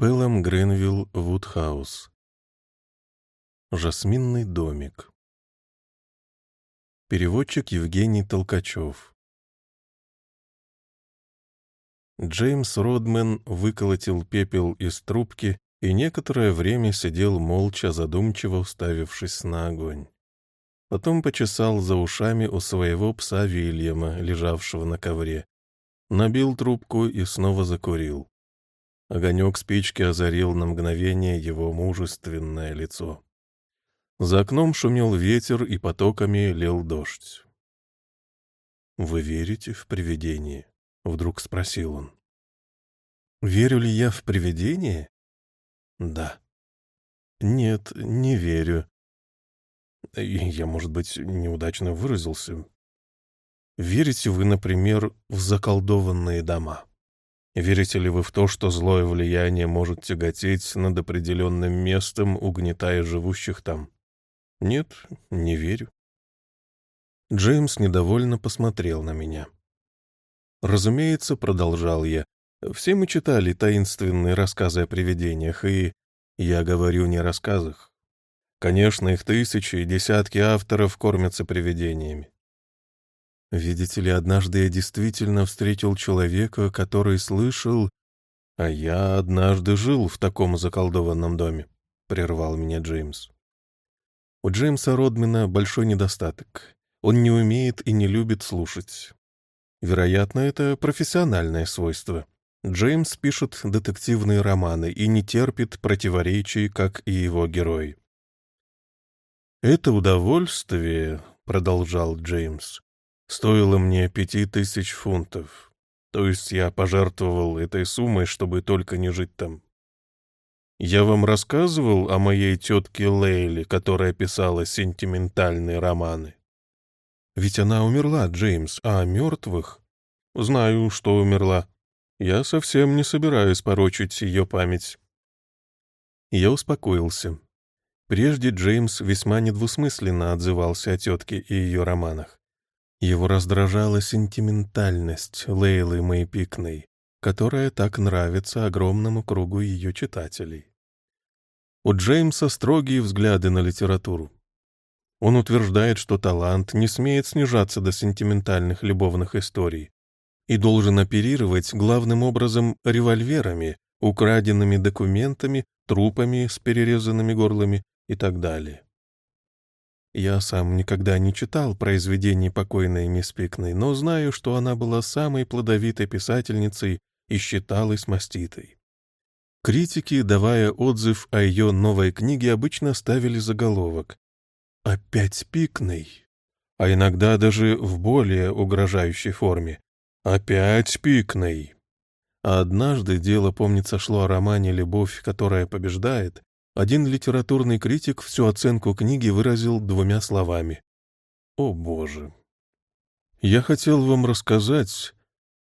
Пэлом Гренвилл Вудхаус. Жасминный домик. Переводчик Евгений Толкачев. Джеймс Родмен выколотил пепел из трубки и некоторое время сидел молча, задумчиво уставившись на огонь. Потом почесал за ушами у своего пса Вильяма, лежавшего на ковре. Набил трубку и снова закурил. Огонек спички озарил на мгновение его мужественное лицо. За окном шумел ветер, и потоками лил дождь. «Вы верите в привидение?» — вдруг спросил он. «Верю ли я в привидение?» «Да». «Нет, не верю. Я, может быть, неудачно выразился. Верите вы, например, в заколдованные дома?» Верите ли вы в то, что злое влияние может тяготеть над определенным местом, угнетая живущих там? Нет, не верю. Джеймс недовольно посмотрел на меня. Разумеется, продолжал я, все мы читали таинственные рассказы о привидениях, и я говорю не о рассказах. Конечно, их тысячи и десятки авторов кормятся привидениями. Видите ли, однажды я действительно встретил человека, который слышал... А я однажды жил в таком заколдованном доме, — прервал меня Джеймс. У Джеймса Родмена большой недостаток. Он не умеет и не любит слушать. Вероятно, это профессиональное свойство. Джеймс пишет детективные романы и не терпит противоречий, как и его герой. «Это удовольствие», — продолжал Джеймс, — «стоило мне пяти тысяч фунтов. То есть я пожертвовал этой суммой, чтобы только не жить там. Я вам рассказывал о моей тетке Лейле, которая писала сентиментальные романы? Ведь она умерла, Джеймс, а о мертвых? Знаю, что умерла. Я совсем не собираюсь порочить ее память. Я успокоился. Прежде Джеймс весьма недвусмысленно отзывался о тетке и ее романах. Его раздражала сентиментальность Лейлы Мэйпикной, которая так нравится огромному кругу ее читателей. У Джеймса строгие взгляды на литературу. Он утверждает, что талант не смеет снижаться до сентиментальных любовных историй и должен оперировать главным образом револьверами, украденными документами, трупами с перерезанными горлами и так далее. Я сам никогда не читал произведений покойной мисс Пикной, но знаю, что она была самой плодовитой писательницей и считалась маститой. Критики, давая отзыв о ее новой книге, обычно ставили заголовок «Опять пикный», а иногда даже в более угрожающей форме «Опять пикный». А однажды дело, помнится, шло о романе «Любовь, которая побеждает». Один литературный критик всю оценку книги выразил двумя словами. «О, Боже!» «Я хотел вам рассказать,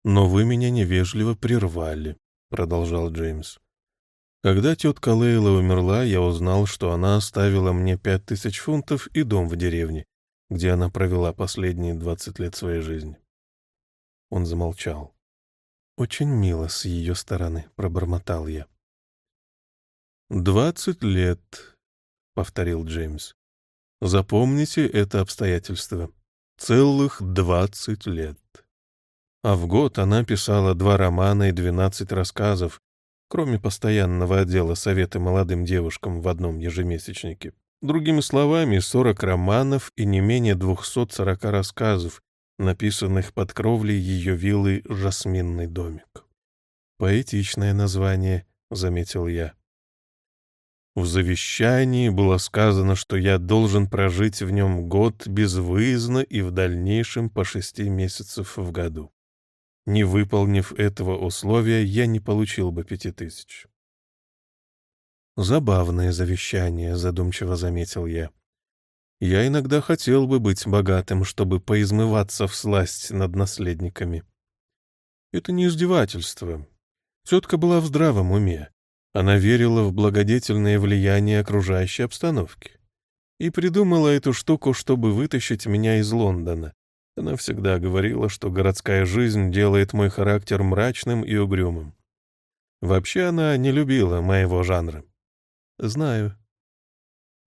но вы меня невежливо прервали», — продолжал Джеймс. Когда тетка Лейла умерла, я узнал, что она оставила мне пять тысяч фунтов и дом в деревне, где она провела последние двадцать лет своей жизни. Он замолчал. «Очень мило с ее стороны», — пробормотал я. «Двадцать лет», — повторил Джеймс. «Запомните это обстоятельство. Целых двадцать лет». А в год она писала два романа и двенадцать рассказов, кроме постоянного отдела совета молодым девушкам в одном ежемесячнике. Другими словами, 40 романов и не менее 240 рассказов, написанных под кровлей ее виллы «Жасминный домик». «Поэтичное название», — заметил я. В завещании было сказано, что я должен прожить в нем год безвыездно и в дальнейшем по шести месяцев в году. Не выполнив этого условия, я не получил бы пяти тысяч. «Забавное завещание», — задумчиво заметил я. «Я иногда хотел бы быть богатым, чтобы поизмываться в сласть над наследниками». Это не издевательство. Тетка была в здравом уме. Она верила в благодетельное влияние окружающей обстановки. И придумала эту штуку, чтобы вытащить меня из Лондона, она всегда говорила, что городская жизнь делает мой характер мрачным и угрюмым. Вообще она не любила моего жанра. Знаю.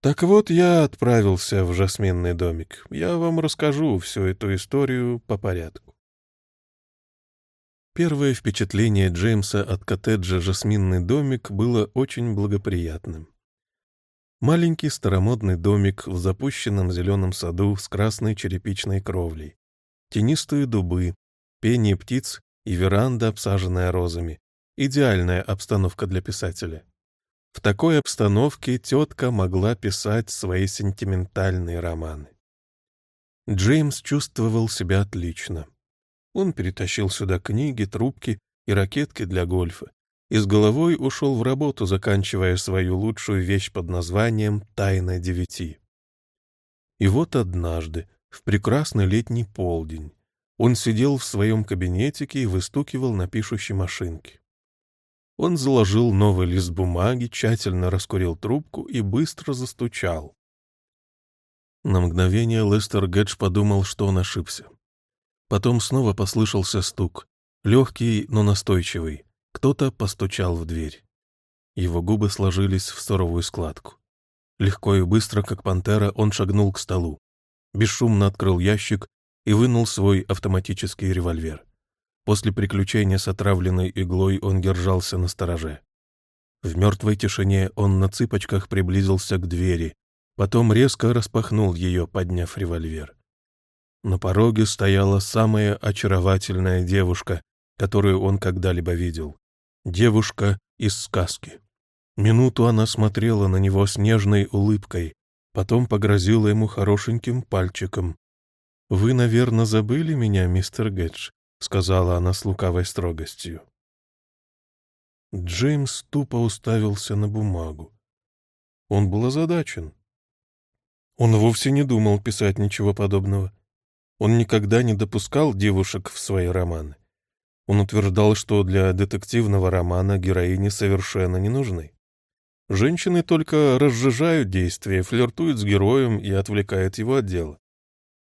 Так вот, я отправился в жасминный домик. Я вам расскажу всю эту историю по порядку. Первое впечатление Джеймса от коттеджа «Жасминный домик» было очень благоприятным. Маленький старомодный домик в запущенном зеленом саду с красной черепичной кровлей, тенистые дубы, пение птиц и веранда, обсаженная розами. Идеальная обстановка для писателя. В такой обстановке тетка могла писать свои сентиментальные романы. Джеймс чувствовал себя отлично. Он перетащил сюда книги, трубки и ракетки для гольфа и с головой ушел в работу, заканчивая свою лучшую вещь под названием «Тайна девяти». И вот однажды, в прекрасный летний полдень, он сидел в своем кабинетике и выстукивал на пишущей машинке. Он заложил новый лист бумаги, тщательно раскурил трубку и быстро застучал. На мгновение Лестер Гэдж подумал, что он ошибся. Потом снова послышался стук. Легкий, но настойчивый. Кто-то постучал в дверь. Его губы сложились в суровую складку. Легко и быстро, как пантера, он шагнул к столу. Бесшумно открыл ящик и вынул свой автоматический револьвер. После приключения с отравленной иглой он держался на стороже. В мертвой тишине он на цыпочках приблизился к двери, потом резко распахнул ее, подняв револьвер. На пороге стояла самая очаровательная девушка, которую он когда-либо видел. Девушка из сказки. Минуту она смотрела на него с нежной улыбкой, потом погрозила ему хорошеньким пальчиком. «Вы, наверное, забыли меня, мистер Гэдж», — сказала она с лукавой строгостью. Джеймс тупо уставился на бумагу. Он был озадачен. Он вовсе не думал писать ничего подобного. Он никогда не допускал девушек в свои романы. Он утверждал, что для детективного романа героини совершенно не нужны. Женщины только разжижают действие, флиртуют с героем и отвлекают его от дела.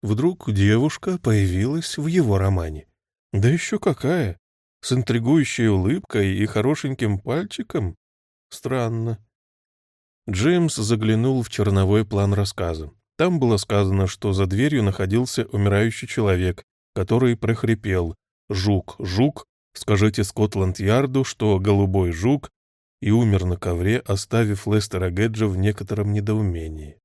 Вдруг девушка появилась в его романе. Да еще какая! С интригующей улыбкой и хорошеньким пальчиком? Странно. Джеймс заглянул в черновой план рассказа. Там было сказано, что за дверью находился умирающий человек, который прохрипел «Жук, жук, скажите Скотланд-Ярду, что голубой жук» и умер на ковре, оставив Лестера Геджа в некотором недоумении.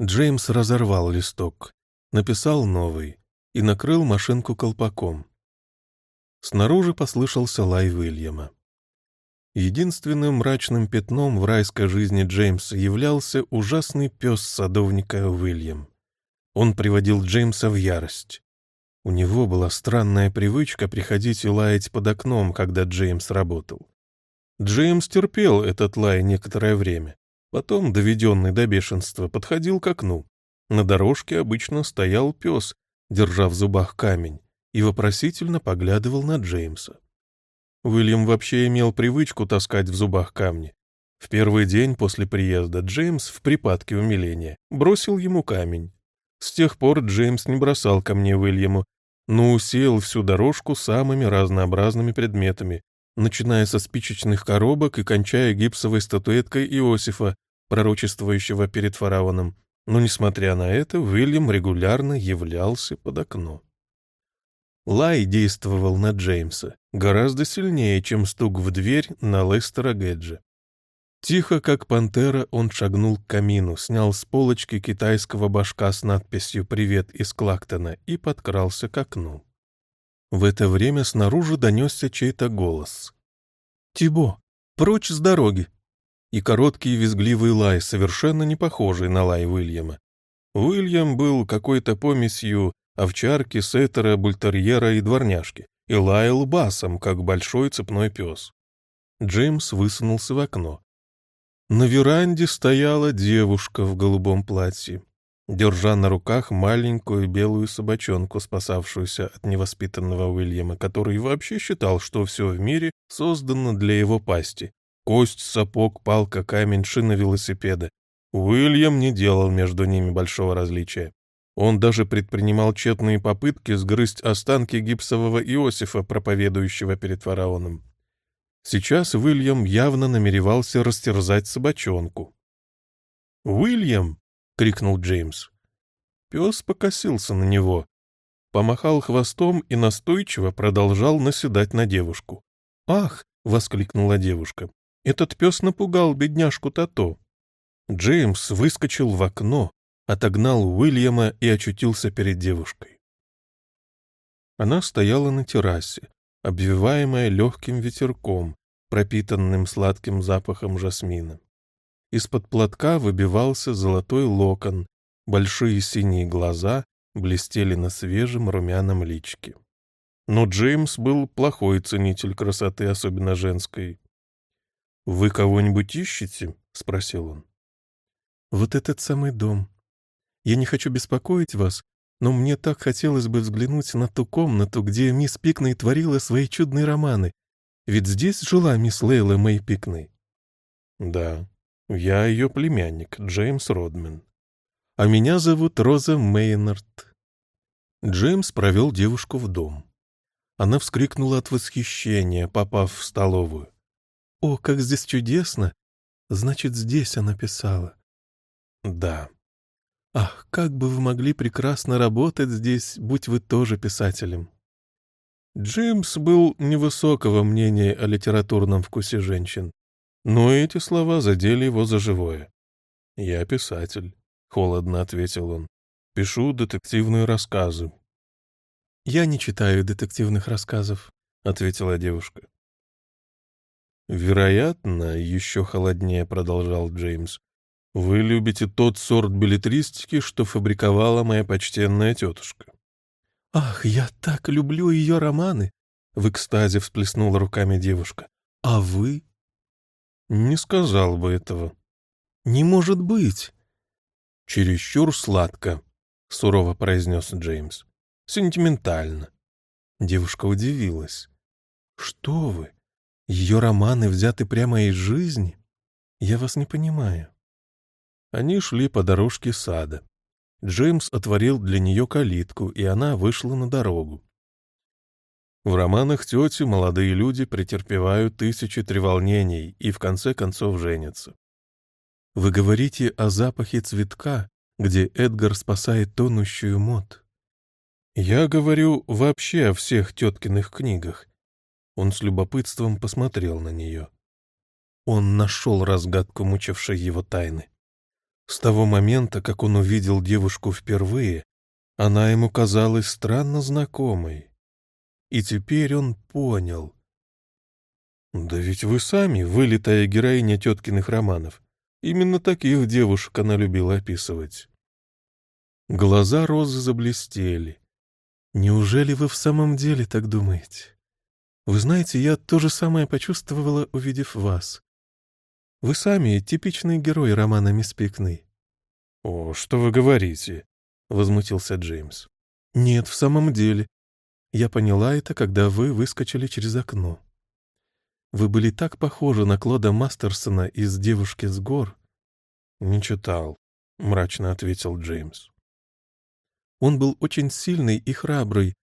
Джеймс разорвал листок, написал новый и накрыл машинку колпаком. Снаружи послышался лай Уильяма. Единственным мрачным пятном в райской жизни Джеймса являлся ужасный пес садовника Уильям. Он приводил Джеймса в ярость. У него была странная привычка приходить и лаять под окном, когда Джеймс работал. Джеймс терпел этот лай некоторое время. Потом, доведенный до бешенства, подходил к окну. На дорожке обычно стоял пес, держа в зубах камень, и вопросительно поглядывал на Джеймса. Уильям вообще имел привычку таскать в зубах камни. В первый день после приезда Джеймс в припадке умиления бросил ему камень. С тех пор Джеймс не бросал камней Уильяму, но усеял всю дорожку самыми разнообразными предметами, начиная со спичечных коробок и кончая гипсовой статуэткой Иосифа, пророчествующего перед фараоном. Но, несмотря на это, Уильям регулярно являлся под окно. Лай действовал на Джеймса гораздо сильнее, чем стук в дверь на Лестера Геджа. Тихо, как пантера, он шагнул к камину, снял с полочки китайского башка с надписью «Привет» из Клактона и подкрался к окну. В это время снаружи донесся чей-то голос. «Тибо, прочь с дороги!» И короткий визгливый лай, совершенно не похожий на лай Уильяма. Уильям был какой-то помесью овчарки, сеттера, бультерьера и дворняжки, и лаял басом, как большой цепной пес. Джеймс высунулся в окно. На веранде стояла девушка в голубом платье, держа на руках маленькую белую собачонку, спасавшуюся от невоспитанного Уильяма, который вообще считал, что все в мире создано для его пасти. Кость, сапог, палка, камень, шина велосипеда. Уильям не делал между ними большого различия. Он даже предпринимал тщетные попытки сгрызть останки гипсового Иосифа, проповедующего перед фараоном. Сейчас Уильям явно намеревался растерзать собачонку. «Уильям!» — крикнул Джеймс. Пес покосился на него, помахал хвостом и настойчиво продолжал наседать на девушку. «Ах!» — воскликнула девушка. «Этот пес напугал бедняжку Тато». Джеймс выскочил в окно, отогнал Уильяма и очутился перед девушкой. Она стояла на террасе, обвиваемая легким ветерком, пропитанным сладким запахом жасмина. Из-под платка выбивался золотой локон, большие синие глаза блестели на свежем румяном личке. Но Джеймс был плохой ценитель красоты, особенно женской. «Вы кого-нибудь ищете?» — спросил он. «Вот этот самый дом. Я не хочу беспокоить вас, но мне так хотелось бы взглянуть на ту комнату, где мисс Пикней творила свои чудные романы. Ведь здесь жила мисс Лейла Мэй Пикней». «Да, я ее племянник, Джеймс Родмен. А меня зовут Роза Мейнард». Джеймс провел девушку в дом. Она вскрикнула от восхищения, попав в столовую. «О, как здесь чудесно! Значит, здесь она писала». «Да». «Ах, как бы вы могли прекрасно работать здесь, будь вы тоже писателем». Джеймс был невысокого мнения о литературном вкусе женщин, но эти слова задели его за живое. «Я писатель», — холодно ответил он. «Пишу детективные рассказы». «Я не читаю детективных рассказов», — ответила девушка. «Вероятно, еще холоднее», — продолжал Джеймс. «Вы любите тот сорт билетристики, что фабриковала моя почтенная тетушка». «Ах, я так люблю ее романы!» — в экстазе всплеснула руками девушка. «А вы?» «Не сказал бы этого». «Не может быть!» «Чересчур сладко», — сурово произнес Джеймс. «Сентиментально». Девушка удивилась. «Что вы? Ее романы взяты прямо из жизни? Я вас не понимаю». Они шли по дорожке сада. Джеймс отворил для нее калитку, и она вышла на дорогу. В романах тети молодые люди претерпевают тысячи треволнений и в конце концов женятся. Вы говорите о запахе цветка, где Эдгар спасает тонущую мод. Я говорю вообще о всех теткиных книгах. Он с любопытством посмотрел на нее. Он нашел разгадку мучившей его тайны. С того момента, как он увидел девушку впервые, она ему казалась странно знакомой. И теперь он понял. Да ведь вы сами вылитая героиня теткиных романов. Именно таких девушек она любила описывать. Глаза Розы заблестели. Неужели вы в самом деле так думаете? Вы знаете, я то же самое почувствовала, увидев вас. Вы сами типичный герой романа «Мисс Пикны». «О, что вы говорите?» — возмутился Джеймс. «Нет, в самом деле. Я поняла это, когда вы выскочили через окно. Вы были так похожи на Клода Мастерсона из «Девушки с гор». «Не читал», — мрачно ответил Джеймс. Он был очень сильный и храбрый,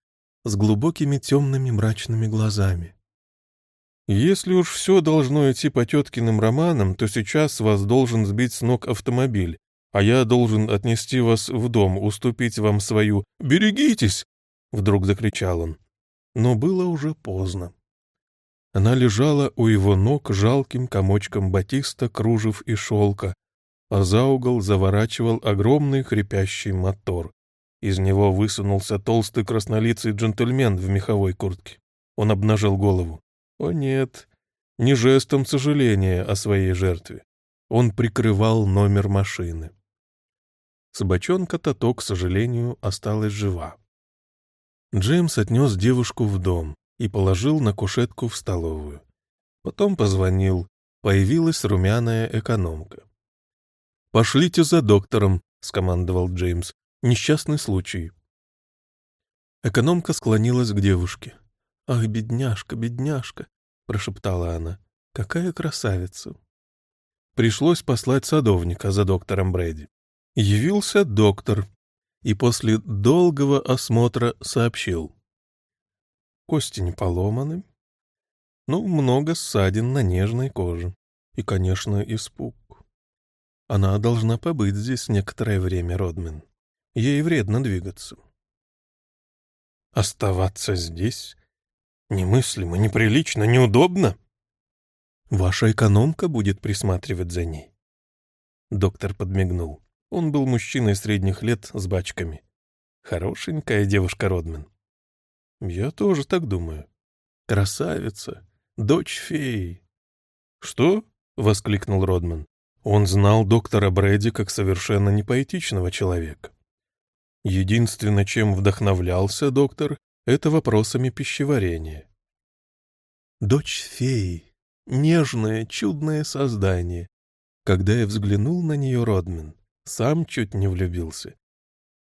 с глубокими темными мрачными глазами. «Если уж все должно идти по теткиным романам, то сейчас вас должен сбить с ног автомобиль, а я должен отнести вас в дом, уступить вам свою... Берегитесь!» — вдруг закричал он. Но было уже поздно. Она лежала у его ног жалким комочком батиста, кружев и шелка, а за угол заворачивал огромный хрипящий мотор. Из него высунулся толстый краснолицый джентльмен в меховой куртке. Он обнажил голову. О нет, не жестом сожаления о своей жертве. Он прикрывал номер машины. Собачонка Тато, к сожалению, осталась жива. Джеймс отнес девушку в дом и положил на кушетку в столовую. Потом позвонил. Появилась румяная экономка. «Пошлите за доктором», — скомандовал Джеймс. «Несчастный случай». Экономка склонилась к девушке. «Ах, бедняжка, бедняжка», — прошептала она. «Какая красавица!» Пришлось послать садовника за доктором Брэди. Явился доктор и после долгого осмотра сообщил. Кости не поломаны, Ну, много ссадин на нежной коже. И, конечно, испуг. Она должна побыть здесь некоторое время, Родмен. Ей вредно двигаться. Оставаться здесь? Немыслимо, неприлично, неудобно. Ваша экономка будет присматривать за ней. Доктор подмигнул. Он был мужчиной средних лет с бачками. Хорошенькая девушка Родмен. Я тоже так думаю. Красавица, дочь феи. Что? — воскликнул Родман. Он знал доктора Брэди как совершенно непоэтичного человека. Единственное, чем вдохновлялся доктор, это вопросами пищеварения. Дочь феи, нежное, чудное создание. Когда я взглянул на нее, Родмен, сам чуть не влюбился.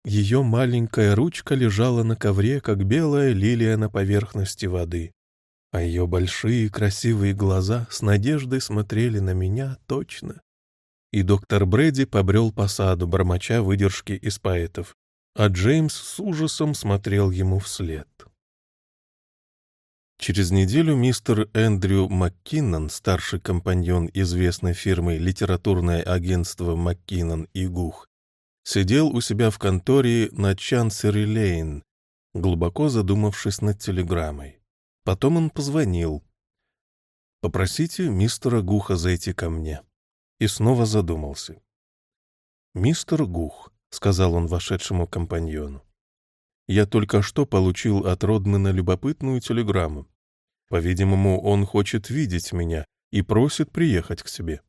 Ее маленькая ручка лежала на ковре, как белая лилия на поверхности воды, а ее большие красивые глаза с надеждой смотрели на меня точно, и доктор Брэди побрел по саду, бормоча выдержки из поэтов, а Джеймс с ужасом смотрел ему вслед. Через неделю мистер Эндрю МакКиннон, старший компаньон известной фирмы «Литературное агентство МакКиннон и Гух», сидел у себя в конторе на Чансери-Лейн, глубоко задумавшись над телеграммой. Потом он позвонил. «Попросите мистера Гуха зайти ко мне» и снова задумался. «Мистер Гух», — сказал он вошедшему компаньону, — «я только что получил от Родмана любопытную телеграмму. По-видимому, он хочет видеть меня и просит приехать к себе».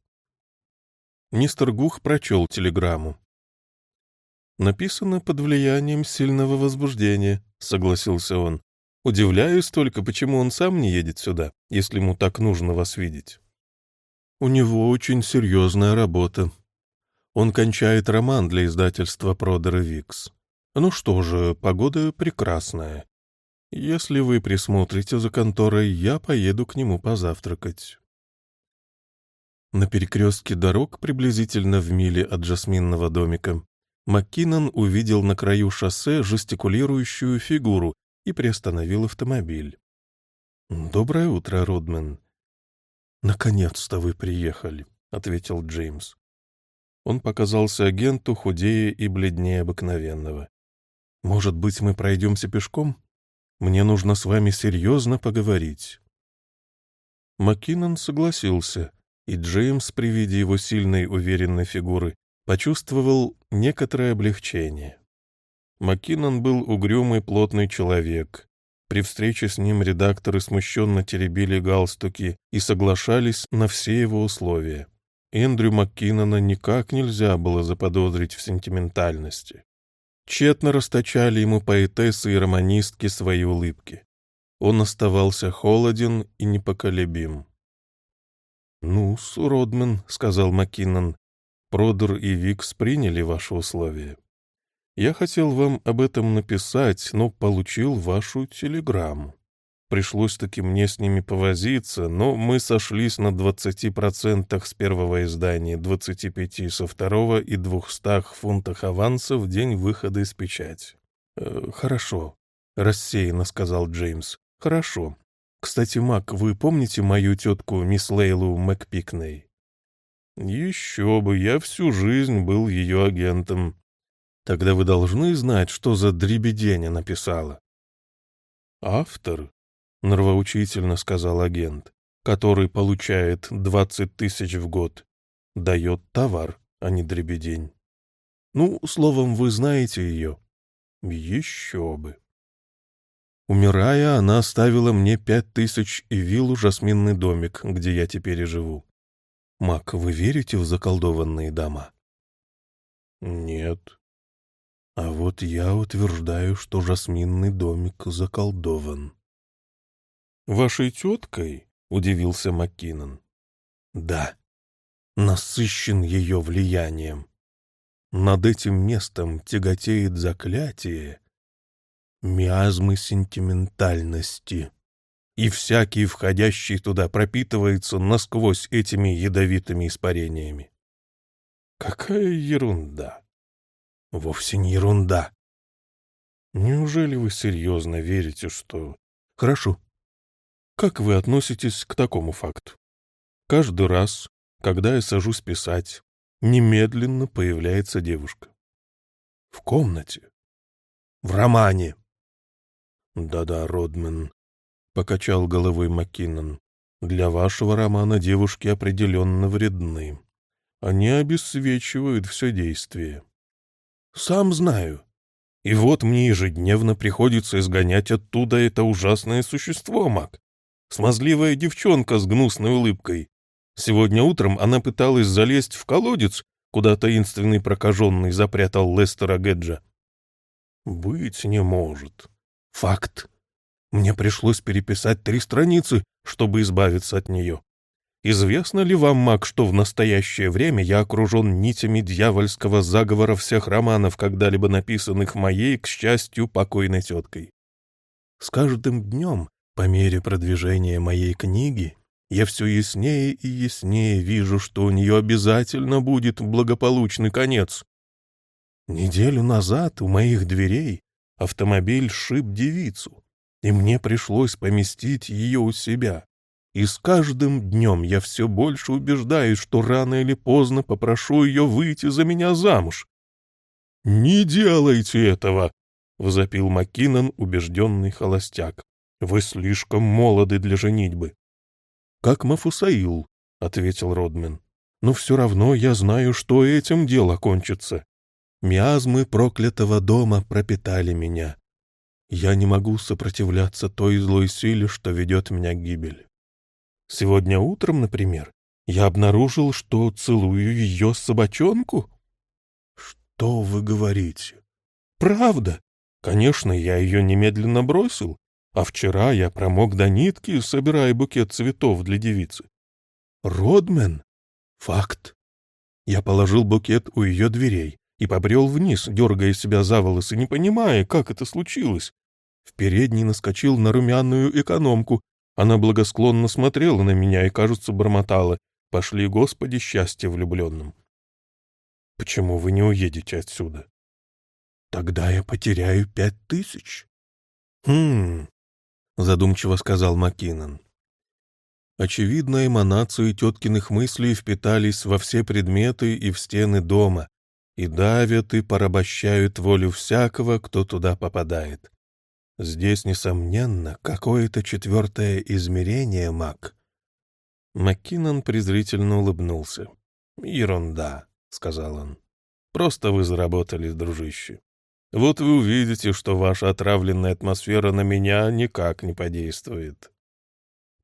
Мистер Гух прочел телеграмму. «Написано под влиянием сильного возбуждения», — согласился он. «Удивляюсь только, почему он сам не едет сюда, если ему так нужно вас видеть». У него очень серьезная работа. Он кончает роман для издательства Продер Викс. Ну что же, погода прекрасная. Если вы присмотрите за конторой, я поеду к нему позавтракать. На перекрестке дорог, приблизительно в миле от Жасминного домика, Маккинон увидел на краю шоссе жестикулирующую фигуру и приостановил автомобиль. «Доброе утро, Родмен. «Наконец-то вы приехали», — ответил Джеймс. Он показался агенту худее и бледнее обыкновенного. «Может быть, мы пройдемся пешком? Мне нужно с вами серьезно поговорить». Маккинон согласился, и Джеймс при виде его сильной уверенной фигуры почувствовал некоторое облегчение. Маккинон был угрюмый плотный человек, при встрече с ним редакторы смущенно теребили галстуки и соглашались на все его условия. Эндрю Маккинона никак нельзя было заподозрить в сентиментальности. Тщетно расточали ему поэтессы и романистки свои улыбки. Он оставался холоден и непоколебим. «Ну, Суродмен», — сказал Маккинон, — «Продер и Викс приняли ваши условия. Я хотел вам об этом написать, но получил вашу телеграмму. Пришлось-таки мне с ними повозиться, но мы сошлись на 20% с первого издания, 25% со второго и 200 фунтах аванса в день выхода из печати. «Э, «Хорошо», — рассеянно сказал Джеймс. «Хорошо. Кстати, Мак, вы помните мою тетку мисс Лейлу МакПикней?» «Еще бы, я всю жизнь был ее агентом», Тогда вы должны знать, что за дребедень написала. Автор, нравоучительно сказал агент, который получает двадцать тысяч в год, дает товар, а не дребедень. Ну, словом, вы знаете ее. Еще бы. Умирая, она оставила мне пять тысяч и виллу «Жасминный домик», где я теперь и живу. Мак, вы верите в заколдованные дома? Нет. А вот я утверждаю, что жасминный домик заколдован. «Вашей теткой?» — удивился Маккинон. «Да, насыщен ее влиянием. Над этим местом тяготеет заклятие, миазмы сентиментальности, и всякий, входящий туда, пропитывается насквозь этими ядовитыми испарениями. Какая ерунда! вовсе не ерунда. Неужели вы серьезно верите, что... Хорошо. Как вы относитесь к такому факту? Каждый раз, когда я сажусь писать, немедленно появляется девушка. В комнате. В романе. Да-да, Родмен, — покачал головой Маккинон. Для вашего романа девушки определенно вредны. Они обесцвечивают все действие. Сам знаю. И вот мне ежедневно приходится изгонять оттуда это ужасное существо, Мак. Смазливая девчонка с гнусной улыбкой. Сегодня утром она пыталась залезть в колодец, куда таинственный прокаженный запрятал Лестера Геджа. Быть не может. Факт. Мне пришлось переписать три страницы, чтобы избавиться от нее. Известно ли вам, маг, что в настоящее время я окружен нитями дьявольского заговора всех романов, когда-либо написанных моей, к счастью, покойной теткой? С каждым днем, по мере продвижения моей книги, я все яснее и яснее вижу, что у нее обязательно будет благополучный конец. Неделю назад у моих дверей автомобиль шиб девицу, и мне пришлось поместить ее у себя. И с каждым днем я все больше убеждаюсь, что рано или поздно попрошу ее выйти за меня замуж. «Не делайте этого!» — возопил Маккинон, убежденный холостяк. «Вы слишком молоды для женитьбы». «Как Мафусаил», — ответил Родмен. «Но все равно я знаю, что этим дело кончится. Миазмы проклятого дома пропитали меня. Я не могу сопротивляться той злой силе, что ведет меня к гибели. Сегодня утром, например, я обнаружил, что целую ее собачонку. Что вы говорите? Правда. Конечно, я ее немедленно бросил, а вчера я промок до нитки, собирая букет цветов для девицы. Родмен? Факт. Я положил букет у ее дверей и побрел вниз, дергая себя за волосы, не понимая, как это случилось. В передней наскочил на румяную экономку. Она благосклонно смотрела на меня и, кажется, бормотала. «Пошли, Господи, счастье влюбленным!» «Почему вы не уедете отсюда?» «Тогда я потеряю пять тысяч». «Хм...» — задумчиво сказал Маккинон. Очевидно, эманации теткиных мыслей впитались во все предметы и в стены дома, и давят и порабощают волю всякого, кто туда попадает. Здесь, несомненно, какое-то четвертое измерение, маг. Маккинон презрительно улыбнулся. «Ерунда», — сказал он. «Просто вы заработали, дружище. Вот вы увидите, что ваша отравленная атмосфера на меня никак не подействует».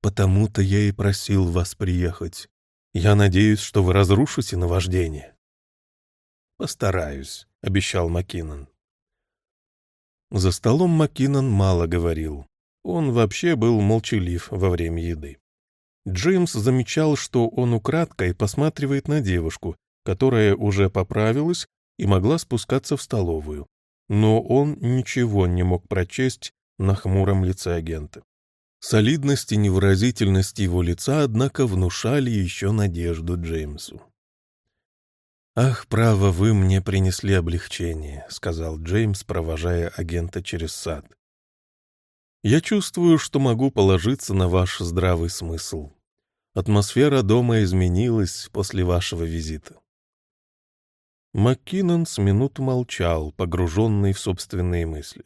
«Потому-то я и просил вас приехать. Я надеюсь, что вы разрушите наваждение». «Постараюсь», — обещал Маккинон. За столом Маккинон мало говорил. Он вообще был молчалив во время еды. Джеймс замечал, что он украдкой посматривает на девушку, которая уже поправилась и могла спускаться в столовую. Но он ничего не мог прочесть на хмуром лице агента. Солидность и невыразительность его лица, однако, внушали еще надежду Джеймсу. «Ах, право, вы мне принесли облегчение», — сказал Джеймс, провожая агента через сад. «Я чувствую, что могу положиться на ваш здравый смысл. Атмосфера дома изменилась после вашего визита». Маккинон с минут молчал, погруженный в собственные мысли.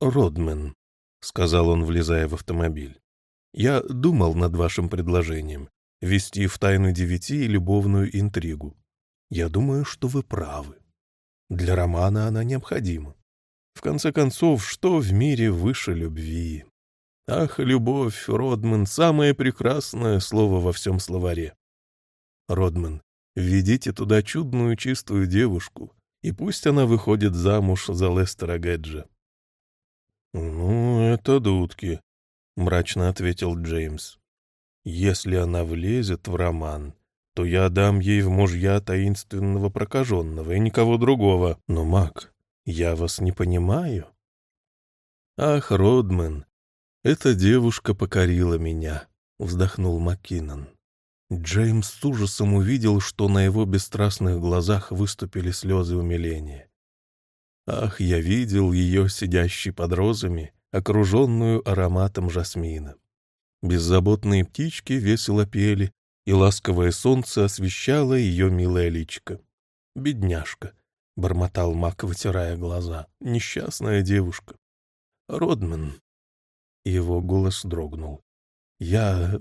«Родмен», — сказал он, влезая в автомобиль, — «я думал над вашим предложением вести в тайну девяти любовную интригу. Я думаю, что вы правы. Для романа она необходима. В конце концов, что в мире выше любви? Ах, любовь, Родман, самое прекрасное слово во всем словаре. Родман, введите туда чудную чистую девушку, и пусть она выходит замуж за Лестера Гэджа. — Ну, это дудки, — мрачно ответил Джеймс. Если она влезет в роман, то я дам ей в мужья таинственного прокаженного и никого другого. Но, маг, я вас не понимаю. Ах, Родмен, эта девушка покорила меня, вздохнул Маккинон. Джеймс с ужасом увидел, что на его бесстрастных глазах выступили слезы умиления. Ах, я видел ее, сидящей под розами, окруженную ароматом жасмина. Беззаботные птички весело пели, и ласковое солнце освещало ее милое личико. «Бедняжка», — бормотал Мак, вытирая глаза, — «несчастная девушка». «Родман». Его голос дрогнул. «Я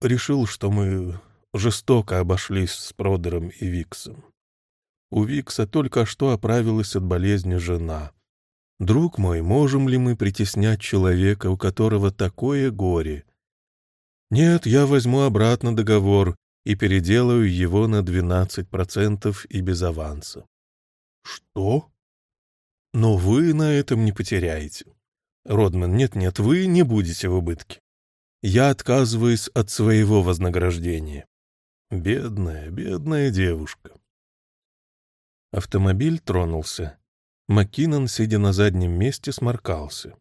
решил, что мы жестоко обошлись с Продером и Виксом. У Викса только что оправилась от болезни жена. Друг мой, можем ли мы притеснять человека, у которого такое горе? Нет, я возьму обратно договор и переделаю его на 12% и без аванса. Что? Но вы на этом не потеряете. Родман, нет-нет, вы не будете в убытке. Я отказываюсь от своего вознаграждения. Бедная, бедная девушка. Автомобиль тронулся. Маккинон, сидя на заднем месте, сморкался.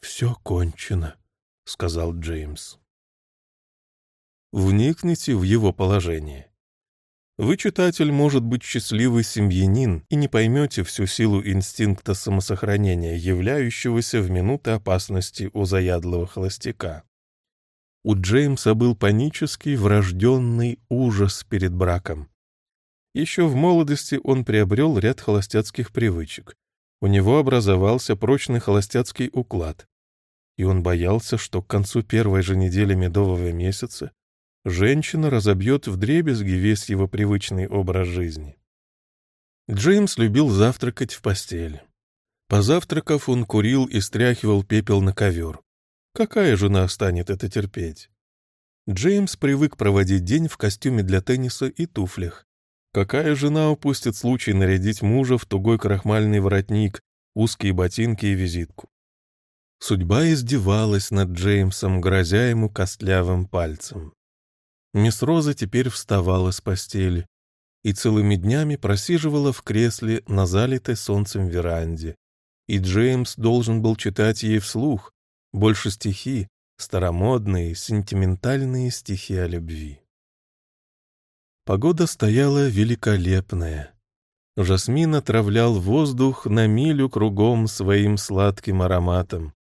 «Все кончено», — сказал Джеймс. Вникните в его положение. Вы, читатель, может быть счастливый семьянин и не поймете всю силу инстинкта самосохранения, являющегося в минуты опасности у заядлого холостяка. У Джеймса был панический, врожденный ужас перед браком. Еще в молодости он приобрел ряд холостяцких привычек. У него образовался прочный холостяцкий уклад. И он боялся, что к концу первой же недели медового месяца женщина разобьет вдребезги весь его привычный образ жизни. Джеймс любил завтракать в постели. Позавтракав, он курил и стряхивал пепел на ковер. Какая жена станет это терпеть? Джеймс привык проводить день в костюме для тенниса и туфлях. Какая жена упустит случай нарядить мужа в тугой крахмальный воротник, узкие ботинки и визитку? Судьба издевалась над Джеймсом, грозя ему костлявым пальцем. Мисс Роза теперь вставала с постели и целыми днями просиживала в кресле на залитой солнцем веранде, и Джеймс должен был читать ей вслух, больше стихи, старомодные, сентиментальные стихи о любви. Погода стояла великолепная. Жасмин отравлял воздух на милю кругом своим сладким ароматом.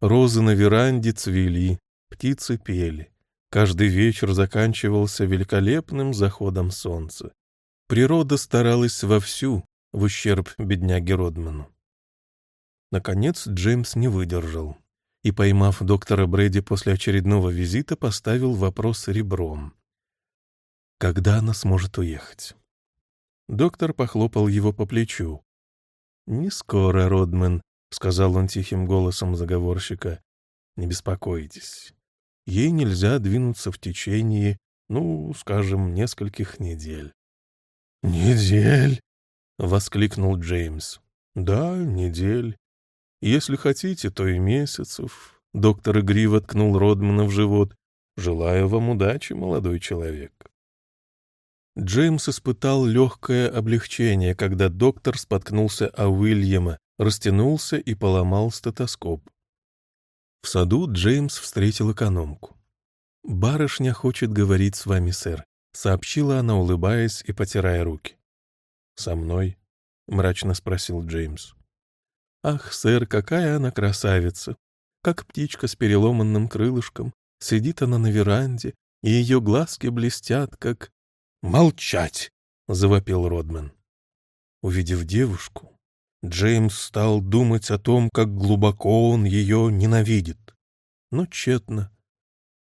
Розы на веранде цвели, птицы пели. Каждый вечер заканчивался великолепным заходом солнца. Природа старалась вовсю, в ущерб бедняге Родману. Наконец Джеймс не выдержал и, поймав доктора Брэди после очередного визита, поставил вопрос ребром. Когда она сможет уехать? Доктор похлопал его по плечу. «Не скоро, Родман», — сказал он тихим голосом заговорщика. «Не беспокойтесь. Ей нельзя двинуться в течение, ну, скажем, нескольких недель». «Недель?» — воскликнул Джеймс. «Да, недель. Если хотите, то и месяцев». Доктор игриво ткнул Родмана в живот. «Желаю вам удачи, молодой человек». Джеймс испытал легкое облегчение, когда доктор споткнулся о Уильяма, растянулся и поломал стетоскоп. В саду Джеймс встретил экономку. «Барышня хочет говорить с вами, сэр», — сообщила она, улыбаясь и потирая руки. «Со мной?» — мрачно спросил Джеймс. «Ах, сэр, какая она красавица! Как птичка с переломанным крылышком. Сидит она на веранде, и ее глазки блестят, как...» «Молчать!» — завопил Родман. Увидев девушку, Джеймс стал думать о том, как глубоко он ее ненавидит. Но тщетно.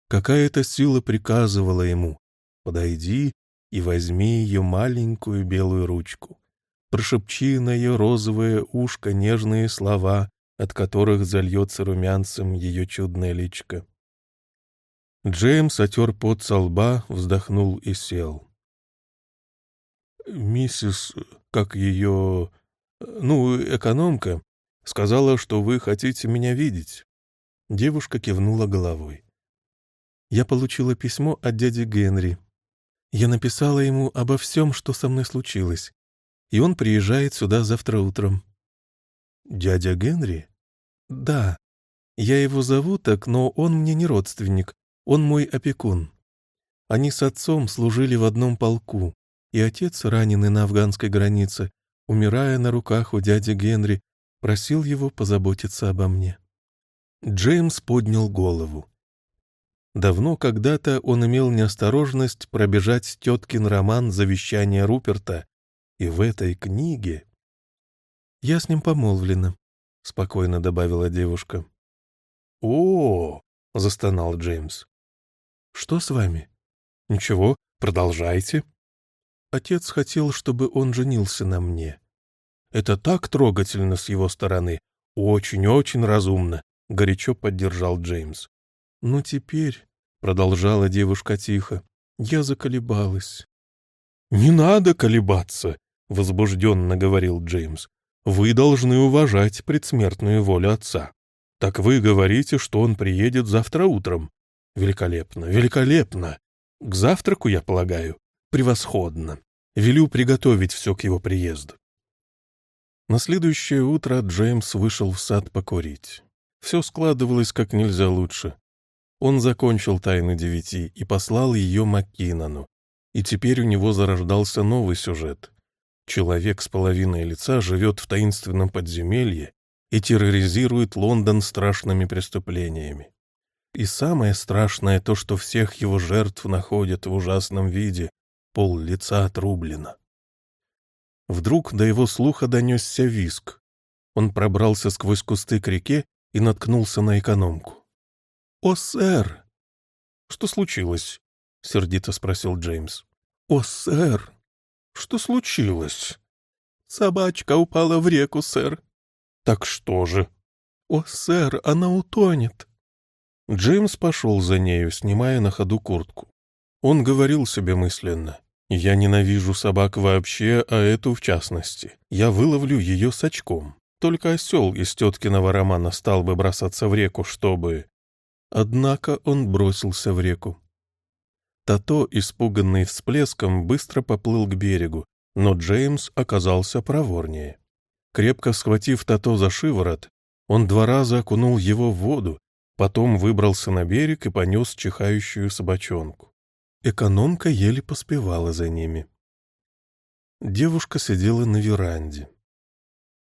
Какая-то сила приказывала ему «Подойди и возьми ее маленькую белую ручку. Прошепчи на ее розовое ушко нежные слова, от которых зальется румянцем ее чудное личко». Джеймс отер пот со лба, вздохнул и сел миссис, как ее, ну, экономка, сказала, что вы хотите меня видеть. Девушка кивнула головой. Я получила письмо от дяди Генри. Я написала ему обо всем, что со мной случилось, и он приезжает сюда завтра утром. Дядя Генри? Да. Я его зову так, но он мне не родственник, он мой опекун. Они с отцом служили в одном полку и отец, раненый на афганской границе, умирая на руках у дяди Генри, Просил его позаботиться обо мне. Джеймс поднял голову. Давно когда-то он имел неосторожность пробежать теткин роман «Завещание Руперта», и в этой книге... «Я с ним помолвлена», — спокойно добавила девушка. «О!» — застонал Джеймс. «Что с вами?» «Ничего, продолжайте». Отец хотел, чтобы он женился на мне. Это так трогательно с его стороны. Очень-очень разумно, — горячо поддержал Джеймс. «Но теперь», — продолжала девушка тихо, — «я заколебалась». «Не надо колебаться», — возбужденно говорил Джеймс. «Вы должны уважать предсмертную волю отца. Так вы говорите, что он приедет завтра утром. Великолепно, великолепно. К завтраку, я полагаю. Превосходно. Велю приготовить все к его приезду. На следующее утро Джеймс вышел в сад покурить. Все складывалось как нельзя лучше. Он закончил «Тайны девяти» и послал ее Маккинону. И теперь у него зарождался новый сюжет. Человек с половиной лица живет в таинственном подземелье и терроризирует Лондон страшными преступлениями. И самое страшное то, что всех его жертв находят в ужасном виде, пол лица отрублено. Вдруг до его слуха донесся виск. Он пробрался сквозь кусты к реке и наткнулся на экономку. «О, сэр!» «Что случилось?» — сердито спросил Джеймс. «О, сэр!» «Что случилось?» «Собачка упала в реку, сэр». «Так что же?» «О, сэр, она утонет!» Джеймс пошел за нею, снимая на ходу куртку. Он говорил себе мысленно. «Я ненавижу собак вообще, а эту в частности. Я выловлю ее с очком. Только осел из теткиного романа стал бы бросаться в реку, чтобы...» Однако он бросился в реку. Тато, испуганный всплеском, быстро поплыл к берегу, но Джеймс оказался проворнее. Крепко схватив Тато за шиворот, он два раза окунул его в воду, Потом выбрался на берег и понес чихающую собачонку. Экономка еле поспевала за ними. Девушка сидела на веранде.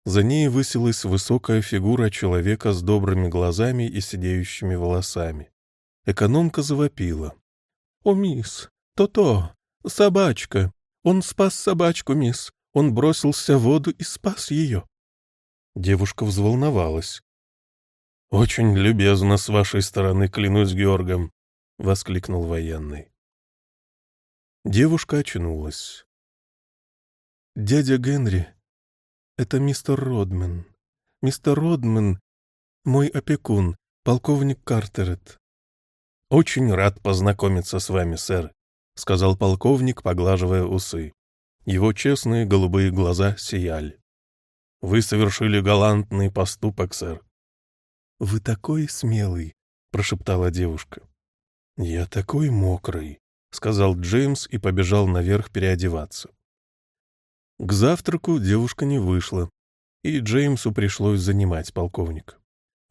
За ней высилась высокая фигура человека с добрыми глазами и сидеющими волосами. Экономка завопила. «О, мисс, то-то, собачка! Он спас собачку, мисс! Он бросился в воду и спас ее!» Девушка взволновалась. «Очень любезно с вашей стороны, клянусь Георгом», — воскликнул военный. Девушка очнулась. «Дядя Генри, это мистер Родмен. Мистер Родмен — мой опекун, полковник Картерет». «Очень рад познакомиться с вами, сэр», — сказал полковник, поглаживая усы. Его честные голубые глаза сияли. «Вы совершили галантный поступок, сэр. «Вы такой смелый», — прошептала девушка. «Я такой мокрый», — сказал Джеймс и побежал наверх переодеваться. К завтраку девушка не вышла, и Джеймсу пришлось занимать полковника.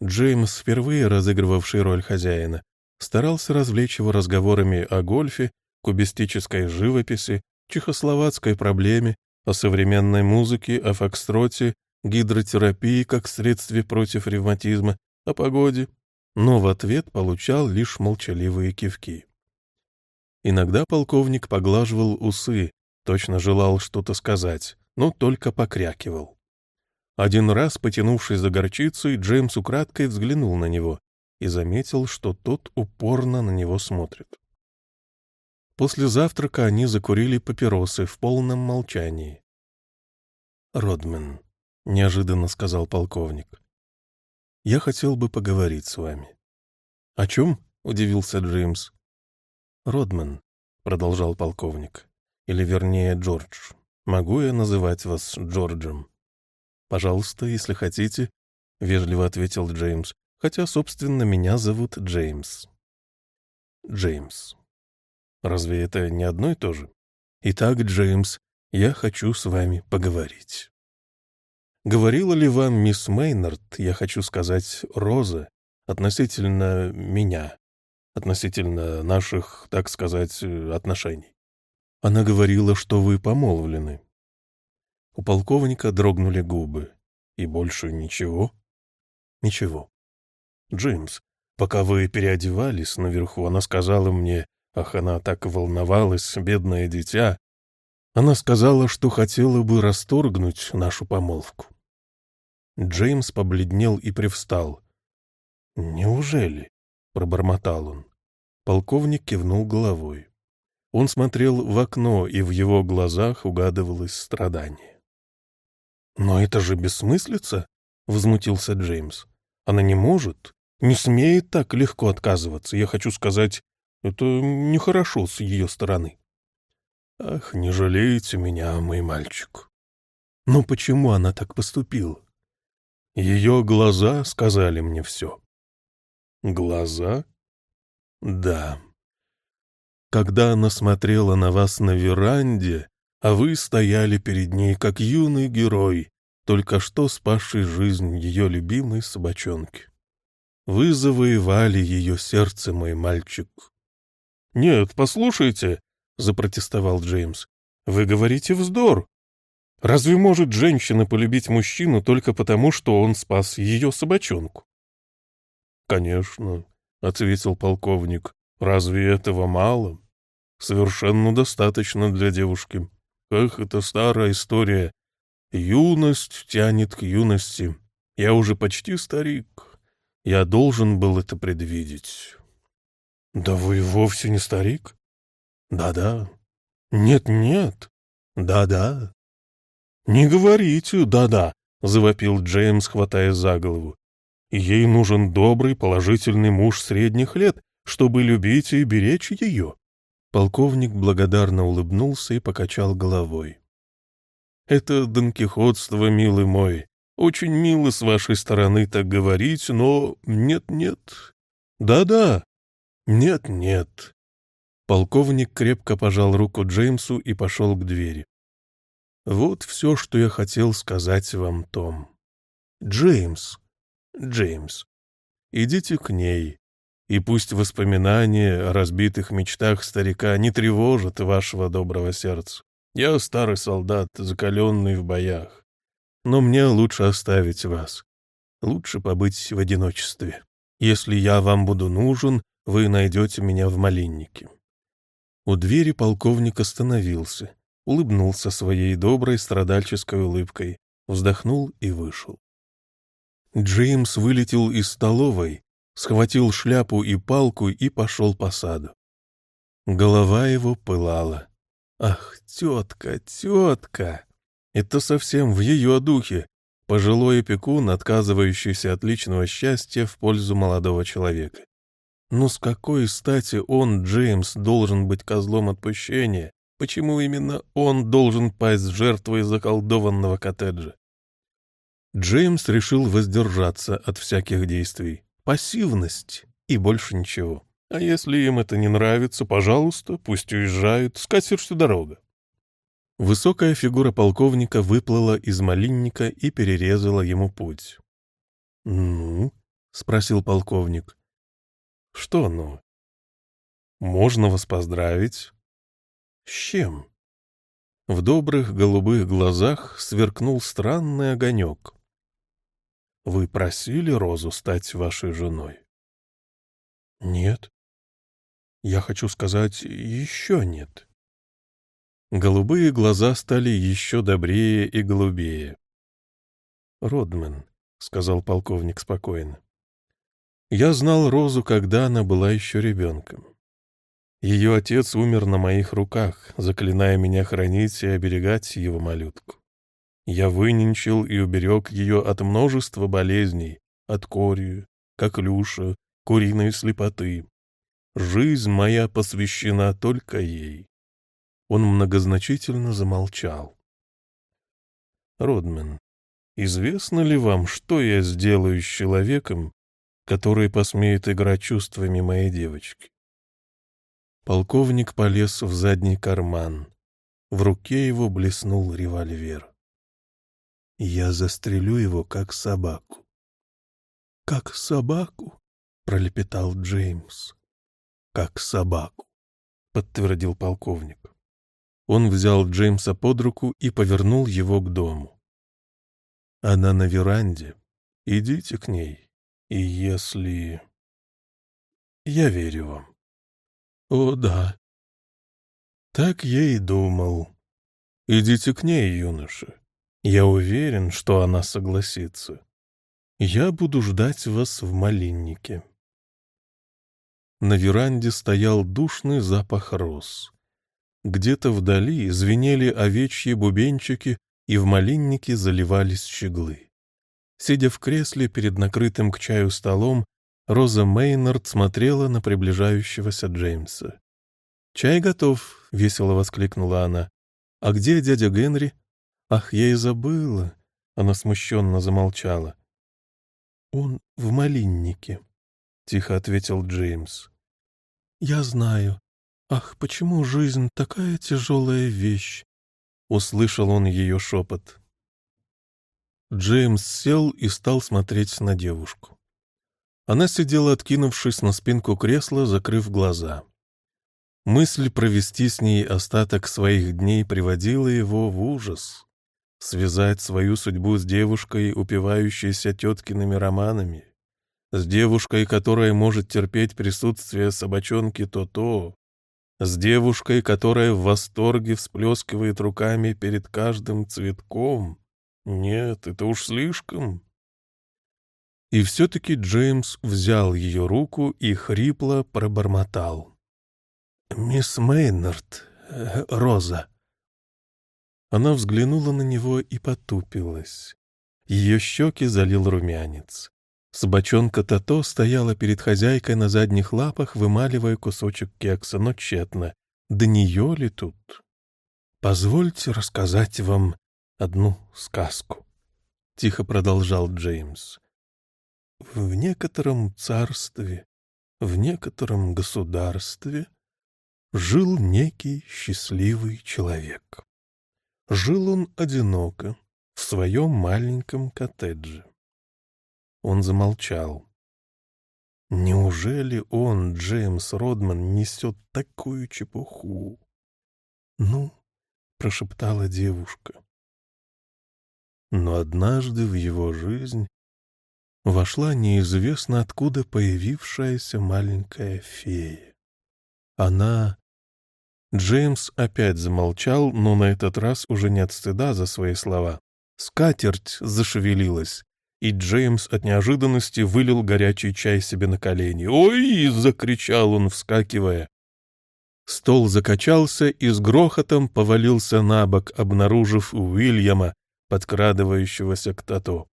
Джеймс, впервые разыгрывавший роль хозяина, старался развлечь его разговорами о гольфе, кубистической живописи, чехословацкой проблеме, о современной музыке, о фокстроте, гидротерапии как средстве против ревматизма о погоде, но в ответ получал лишь молчаливые кивки. Иногда полковник поглаживал усы, точно желал что-то сказать, но только покрякивал. Один раз, потянувшись за горчицей, Джеймс украдкой взглянул на него и заметил, что тот упорно на него смотрит. После завтрака они закурили папиросы в полном молчании. «Родмен», — неожиданно сказал полковник, я хотел бы поговорить с вами». «О чем?» — удивился Джеймс. «Родман», — продолжал полковник, — «или вернее Джордж. Могу я называть вас Джорджем?» «Пожалуйста, если хотите», — вежливо ответил Джеймс, хотя, собственно, меня зовут Джеймс. Джеймс. Разве это не одно и то же? Итак, Джеймс, я хочу с вами поговорить. Говорила ли вам мисс Мейнард, я хочу сказать, Роза, относительно меня, относительно наших, так сказать, отношений? Она говорила, что вы помолвлены. У полковника дрогнули губы. И больше ничего? Ничего. Джеймс, пока вы переодевались наверху, она сказала мне, ах, она так волновалась, бедное дитя. Она сказала, что хотела бы расторгнуть нашу помолвку. Джеймс побледнел и привстал. «Неужели?» — пробормотал он. Полковник кивнул головой. Он смотрел в окно, и в его глазах угадывалось страдание. «Но это же бессмыслица!» — возмутился Джеймс. «Она не может, не смеет так легко отказываться. Я хочу сказать, это нехорошо с ее стороны». «Ах, не жалейте меня, мой мальчик!» «Но почему она так поступила?» «Ее глаза сказали мне все». «Глаза?» «Да, когда она смотрела на вас на веранде, а вы стояли перед ней как юный герой, только что спасший жизнь ее любимой собачонки. Вы завоевали ее сердце, мой мальчик. — Нет, послушайте, — запротестовал Джеймс, — вы говорите вздор. Разве может женщина полюбить мужчину только потому, что он спас ее собачонку? — Конечно, — ответил полковник, Разве этого мало? Совершенно достаточно для девушки. Эх, это старая история. Юность тянет к юности. Я уже почти старик. Я должен был это предвидеть. Да вы вовсе не старик? Да-да. Нет-нет. Да-да. Не говорите «да-да», — завопил Джеймс, хватая за голову. Ей нужен добрый, положительный муж средних лет, чтобы любить и беречь ее. Полковник благодарно улыбнулся и покачал головой. «Это донкихотство, милый мой. Очень мило с вашей стороны так говорить, но нет-нет. Да-да. Нет-нет». Полковник крепко пожал руку Джеймсу и пошел к двери. «Вот все, что я хотел сказать вам, Том. Джеймс, Джеймс, идите к ней, и пусть воспоминания о разбитых мечтах старика не тревожат вашего доброго сердца. Я старый солдат, закаленный в боях. Но мне лучше оставить вас. Лучше побыть в одиночестве. Если я вам буду нужен, вы найдете меня в малиннике». У двери полковник остановился, улыбнулся своей доброй страдальческой улыбкой, вздохнул и вышел. Джеймс вылетел из столовой, схватил шляпу и палку и пошел по саду. Голова его пылала. «Ах, тетка, тетка!» Это совсем в ее духе. Пожилой опекун, отказывающийся от личного счастья в пользу молодого человека. Но с какой стати он, Джеймс, должен быть козлом отпущения? Почему именно он должен пасть жертвой заколдованного коттеджа? Джеймс решил воздержаться от всяких действий пассивность и больше ничего. А если им это не нравится, пожалуйста, пусть уезжают, скатертью дорога. Высокая фигура полковника выплыла из малинника и перерезала ему путь. «Ну?» — спросил полковник. «Что «ну»?» «Можно вас поздравить». «С чем?» В добрых голубых глазах сверкнул странный огонек. Вы просили Розу стать вашей женой? Нет. Я хочу сказать, еще нет. Голубые глаза стали еще добрее и голубее. «Родмен», — сказал полковник спокойно. «Я знал Розу, когда она была еще ребенком. Ее отец умер на моих руках, заклиная меня хранить и оберегать его малютку. Я выненчил и уберег ее от множества болезней, от корью, коклюша, куриной слепоты. Жизнь моя посвящена только ей. Он многозначительно замолчал. Родмен, известно ли вам, что я сделаю с человеком, который посмеет играть чувствами моей девочки? Полковник полез в задний карман. В руке его блеснул револьвер. Я застрелю его, как собаку. — Как собаку? — пролепетал Джеймс. — Как собаку, — подтвердил полковник. Он взял Джеймса под руку и повернул его к дому. Она на веранде. Идите к ней. И если... Я верю вам. О, да. Так я и думал. Идите к ней, юноша. Я уверен, что она согласится. Я буду ждать вас в малиннике. На веранде стоял душный запах роз. Где-то вдали звенели овечьи бубенчики, и в малиннике заливались щеглы. Сидя в кресле перед накрытым к чаю столом, Роза Мейнард смотрела на приближающегося Джеймса. «Чай готов», — весело воскликнула она. «А где дядя Генри?» «Ах, я и забыла!» — она смущенно замолчала. «Он в малиннике», — тихо ответил Джеймс. «Я знаю. Ах, почему жизнь такая тяжелая вещь?» Услышал он ее шепот. Джеймс сел и стал смотреть на девушку. Она сидела, откинувшись на спинку кресла, закрыв глаза. Мысль провести с ней остаток своих дней приводила его в ужас. Связать свою судьбу с девушкой, упивающейся теткиными романами, с девушкой, которая может терпеть присутствие собачонки То-То, с девушкой, которая в восторге всплескивает руками перед каждым цветком. Нет, это уж слишком. И все-таки Джеймс взял ее руку и хрипло пробормотал. «Мисс Мейнард, э, Роза». Она взглянула на него и потупилась. Ее щеки залил румянец. Собачонка Тато стояла перед хозяйкой на задних лапах, вымаливая кусочек кекса, но тщетно. Да нее ли тут? «Позвольте рассказать вам одну сказку», — тихо продолжал Джеймс. «В некотором царстве, в некотором государстве жил некий счастливый человек. Жил он одиноко, в своем маленьком коттедже. Он замолчал. Неужели он, Джеймс Родман, несет такую чепуху? «Ну», — прошептала девушка. Но однажды в его жизнь вошла неизвестно откуда появившаяся маленькая фея. Она... Джеймс опять замолчал, но на этот раз уже не от стыда за свои слова. Скатерть зашевелилась и Джеймс от неожиданности вылил горячий чай себе на колени. «Ой!» — закричал он, вскакивая. Стол закачался и с грохотом повалился на бок, обнаружив Уильяма, подкрадывающегося к Тато.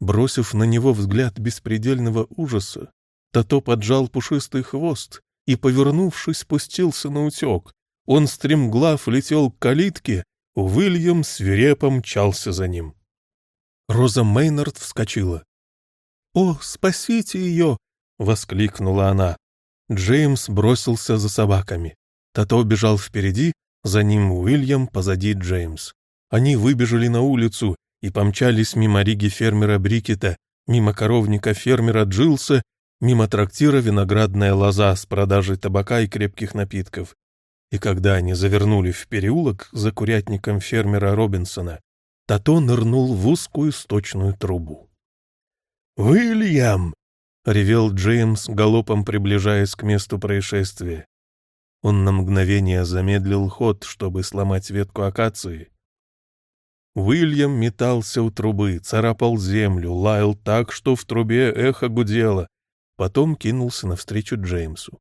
Бросив на него взгляд беспредельного ужаса, Тато поджал пушистый хвост и, повернувшись, спустился на утек. Он стремглав летел к калитке, Уильям свирепо мчался за ним. Роза Мейнард вскочила. «О, спасите ее!» — воскликнула она. Джеймс бросился за собаками. Тато бежал впереди, за ним Уильям, позади Джеймс. Они выбежали на улицу и помчались мимо риги фермера Брикета, мимо коровника фермера Джилса, мимо трактира «Виноградная лоза» с продажей табака и крепких напитков. И когда они завернули в переулок за курятником фермера Робинсона, Тато нырнул в узкую сточную трубу. «Уильям!» — ревел Джеймс, галопом приближаясь к месту происшествия. Он на мгновение замедлил ход, чтобы сломать ветку акации. Уильям метался у трубы, царапал землю, лаял так, что в трубе эхо гудело. Потом кинулся навстречу Джеймсу.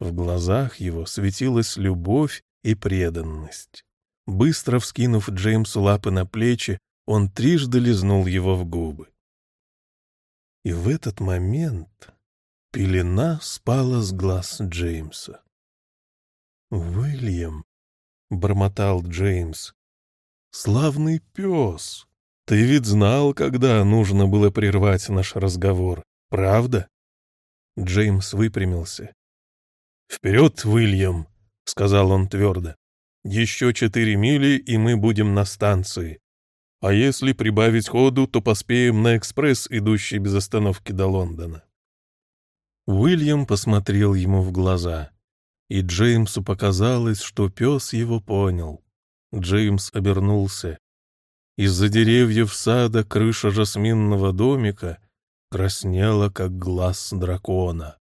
В глазах его светилась любовь и преданность. Быстро вскинув Джеймсу лапы на плечи, он трижды лизнул его в губы. И в этот момент пелена спала с глаз Джеймса. «Уильям», — бормотал Джеймс, — «славный пес, ты ведь знал, когда нужно было прервать наш разговор, правда?» Джеймс выпрямился. «Вперед, Уильям!» — сказал он твердо. Еще четыре мили, и мы будем на станции. А если прибавить ходу, то поспеем на экспресс, идущий без остановки до Лондона. Уильям посмотрел ему в глаза, и Джеймсу показалось, что пес его понял. Джеймс обернулся. Из-за деревьев сада крыша жасминного домика краснела, как глаз дракона.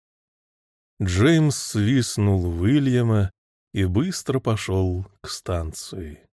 Джеймс свистнул Уильяма и быстро пошел к станции.